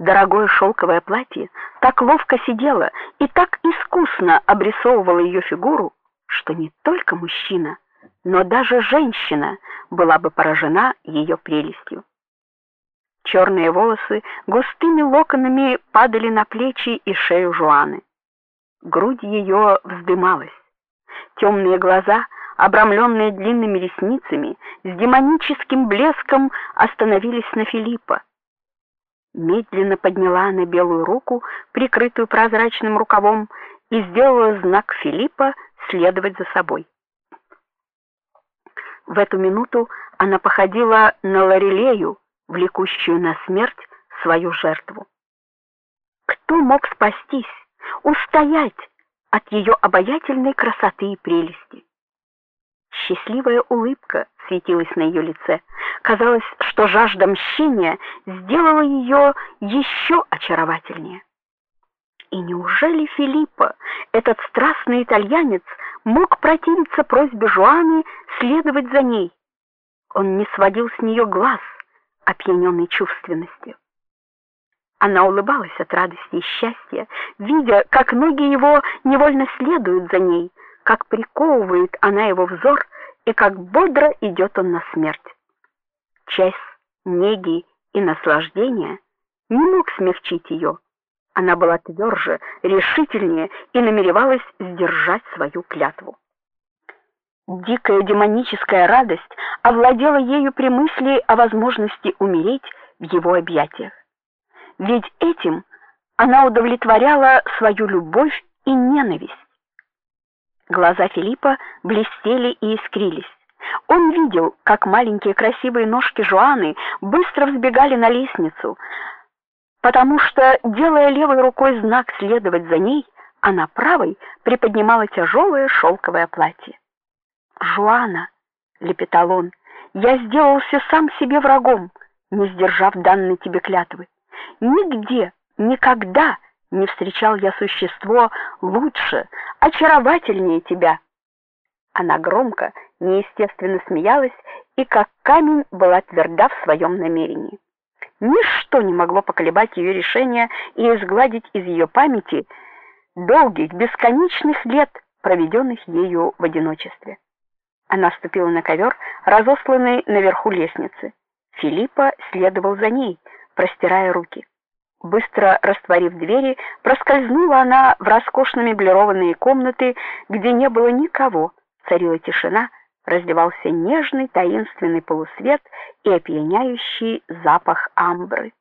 Дорогое шелковое платье так ловко сидело и так искусно обрисовывало ее фигуру, что не только мужчина, но даже женщина была бы поражена ее прелестью. Черные волосы густыми локонами падали на плечи и шею Жуаны. Грудь ее вздымалась. Темные глаза, обрамленные длинными ресницами, с демоническим блеском остановились на Филиппа. Медленно подняла она белую руку, прикрытую прозрачным рукавом, и сделала знак Филиппа следовать за собой. В эту минуту она походила на Лорелею, влекущую на смерть свою жертву. Кто мог спастись, устоять от ее обаятельной красоты и прелести? Счастливая улыбка светилась на ее лице. Казалось, что жажда мщения сделала ее еще очаровательнее. И неужели Филиппа, этот страстный итальянец, мог противиться просьбе Жуаны следовать за ней? Он не сводил с нее глаз, опьяненный чувственностью. Она улыбалась от радости и счастья, видя, как ноги его невольно следуют за ней, как приковывает она его взор и как бодро идет он на смерть. Часть неги и наслаждения не мог смягчить ее. Она была тверже, решительнее и намеревалась сдержать свою клятву. Дикая демоническая радость овладела ею при мысли о возможности умереть в его объятиях. Ведь этим она удовлетворяла свою любовь и ненависть. Глаза Филиппа блестели и искрились. Он видел, как маленькие красивые ножки Жуаны быстро взбегали на лестницу, потому что, делая левой рукой знак следовать за ней, она правой приподнимала тяжелое шелковое платье. "Жуана", лепетал он. "Я сделался сам себе врагом, не сдержав данной тебе клятвы. Нигде, никогда не встречал я существо лучше, очаровательнее тебя. Она громко, неестественно смеялась и как камень была тверда в своем намерении. Ничто не могло поколебать ее решение и изгладить из ее памяти долгих, бесконечных лет, проведенных ею в одиночестве. Она ступила на ковер, разосланный наверху лестницы. Филиппа следовал за ней, простирая руки. Быстро растворив двери, проскользнула она в роскошно меблированные комнаты, где не было никого. Царила тишина, разливался нежный таинственный полусвет и опьяняющий запах амбры.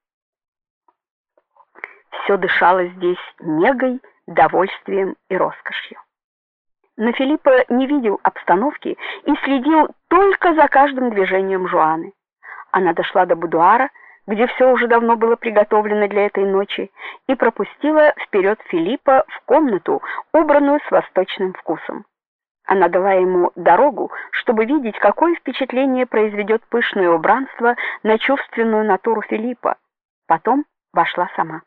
Все дышало здесь негой, довольствием и роскошью. Но Филиппа не видел обстановки и следил только за каждым движением Жуаны. Она дошла до будуара, где все уже давно было приготовлено для этой ночи, и пропустила вперед Филиппа в комнату, убранную с восточным вкусом. Она дала ему дорогу, чтобы видеть, какое впечатление произведет пышное убранство на чувственную натуру Филиппа. Потом вошла сама.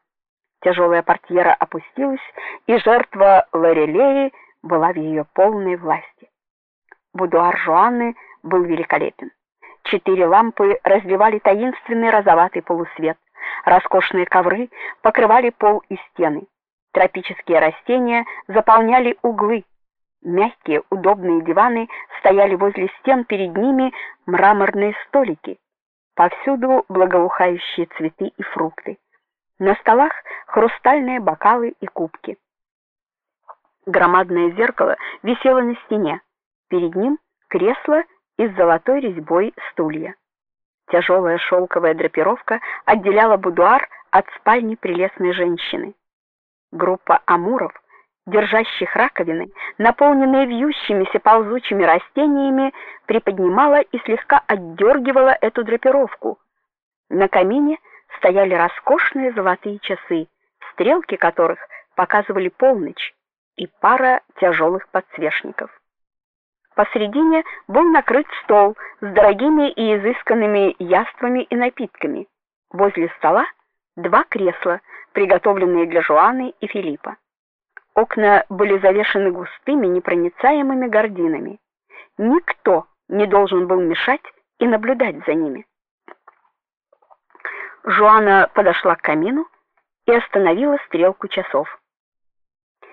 Тяжелая портьера опустилась, и жертва Лорелеи была в ее полной власти. Будуар Жуанны был великолепен. Четыре лампы разливали таинственный розоватый полусвет. Роскошные ковры покрывали пол и стены. Тропические растения заполняли углы. Мягкие, удобные диваны стояли возле стен, перед ними мраморные столики. Повсюду благоухающие цветы и фрукты. На столах хрустальные бокалы и кубки. Громадное зеркало висело на стене. Перед ним кресло и с золотой резьбой стулья. Тяжелая шелковая драпировка отделяла будуар от спальни прелестной женщины. Группа амуров, держащих раковины, наполненные вьющимися ползучими растениями, приподнимала и слегка отдергивала эту драпировку. На камине стояли роскошные золотые часы, стрелки которых показывали полночь, и пара тяжелых подсвечников. Посредине был накрыт стол с дорогими и изысканными яствами и напитками. Возле стола два кресла, приготовленные для Жуаны и Филиппа. Окна были завешены густыми непроницаемыми гардинами. Никто не должен был мешать и наблюдать за ними. Жуана подошла к камину и остановила стрелку часов.